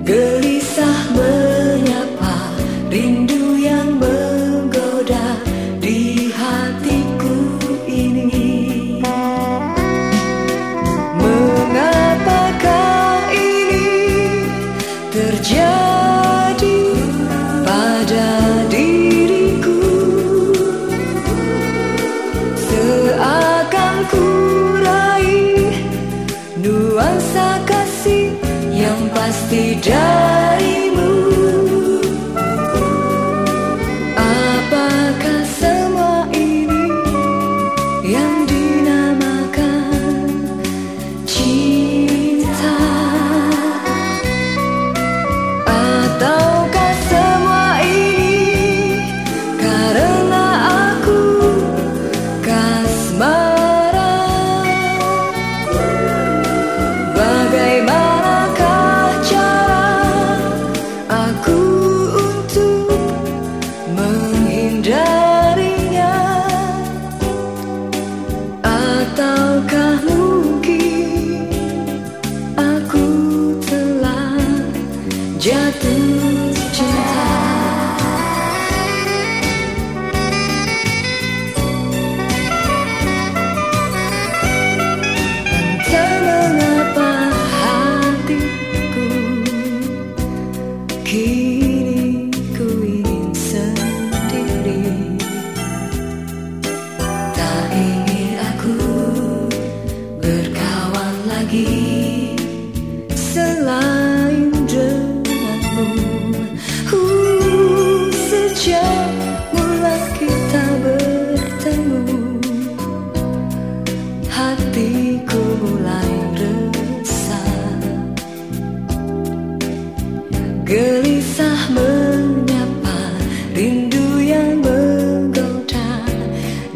Gelisah menyapa rindu yang menggoda di hatiku ini. Mengapakah ini terjadi pada diriku? Seakan ku raih nuansa pasti darimu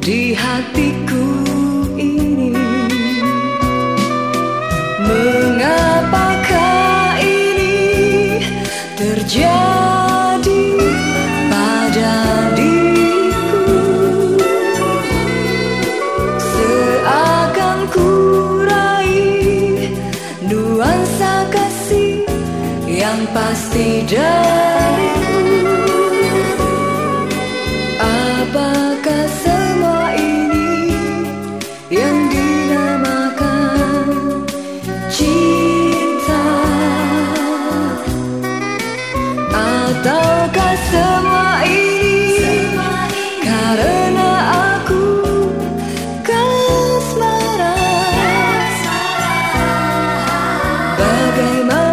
di hatiku ini Mengapakah ini terjadi pada Seakan ku raih nuansa kasih yang pasti darimu 给梦